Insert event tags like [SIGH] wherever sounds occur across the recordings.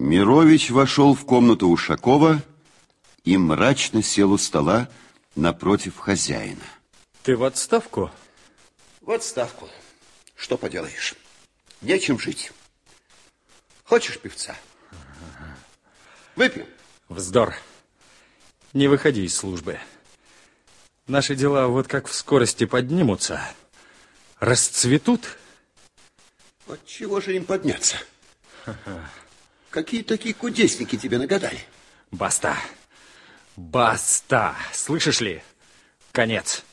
Мирович вошел в комнату Ушакова и мрачно сел у стола напротив хозяина. Ты в отставку? В отставку. Что поделаешь? Нечем жить. Хочешь певца? Выпьем. Вздор. Не выходи из службы. Наши дела вот как в скорости поднимутся, расцветут. От чего же им подняться? [LAUGHS] Какие такие кудесники тебе нагадали? Баста. Баста. Слышишь ли? Конец.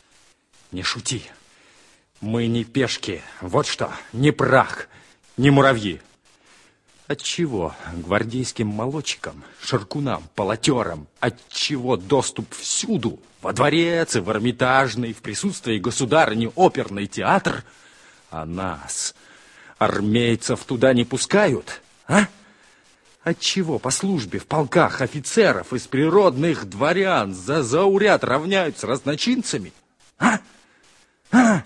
Не шути. Мы не пешки. Вот что. Не прах. Не муравьи. Отчего гвардейским молодчикам, шаркунам, полотерам, отчего доступ всюду, во дворец и в Эрмитажный, в присутствии государыни оперный театр, а нас, армейцев, туда не пускают, а? Отчего по службе в полках офицеров из природных дворян за зауряд равняются разночинцами? А? А?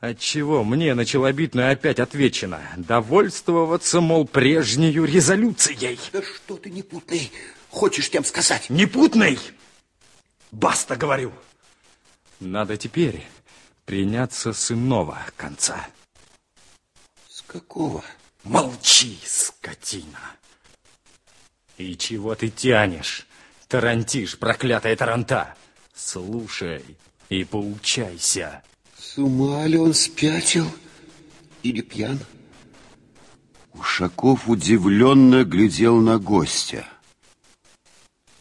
Отчего мне на челобитную опять отвечено? Довольствоваться, мол, прежнею резолюцией. Да что ты непутный хочешь тем сказать? Непутный? Баста, говорю. Надо теперь приняться с иного конца. С какого? Молчи, скотина. И чего ты тянешь? Тарантишь, проклятая таранта. Слушай и поучайся. С ума ли он спятил или пьян? Ушаков удивленно глядел на гостя.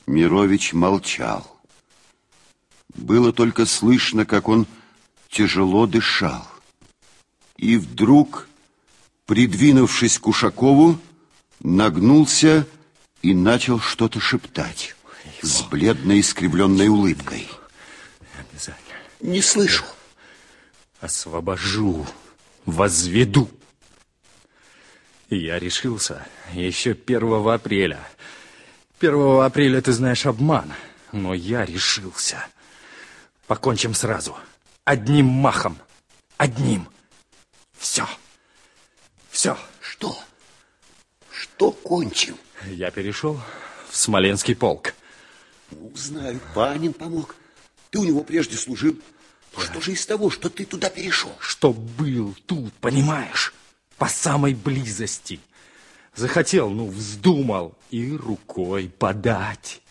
Мирович молчал. Было только слышно, как он тяжело дышал. И вдруг, придвинувшись к Ушакову, нагнулся и начал что-то шептать с бледной искривленной улыбкой. Обязательно. Не слышу освобожу, возведу. Я решился еще 1 апреля. 1 апреля, ты знаешь, обман, но я решился. Покончим сразу, одним махом, одним. Все, все. Что? Что кончим? Я перешел в Смоленский полк. Ну, знаю, Панин помог. Ты у него прежде служил. Что же из того, что ты туда перешел? Что был тут, понимаешь? По самой близости. Захотел, ну, вздумал и рукой подать.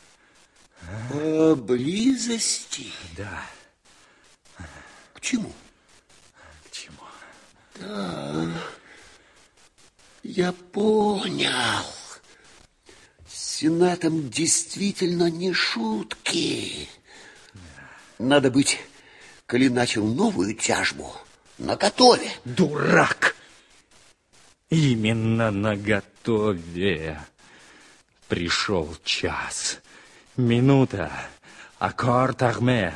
По близости? Да. К чему? К чему? Да. Я понял. С Сенатом действительно не шутки. Надо быть коли начал новую тяжбу, на готове. Дурак! Именно на готове. Пришел час, минута, аккорд арме.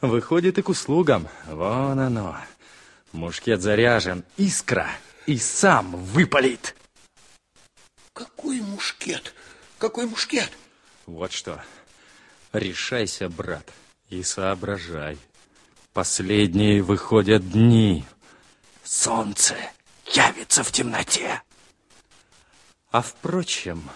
Выходит и к услугам. Вон оно. Мушкет заряжен, искра, и сам выпалит. Какой мушкет? Какой мушкет? Вот что. Решайся, брат, и соображай. Последние выходят дни. Солнце явится в темноте. А впрочем,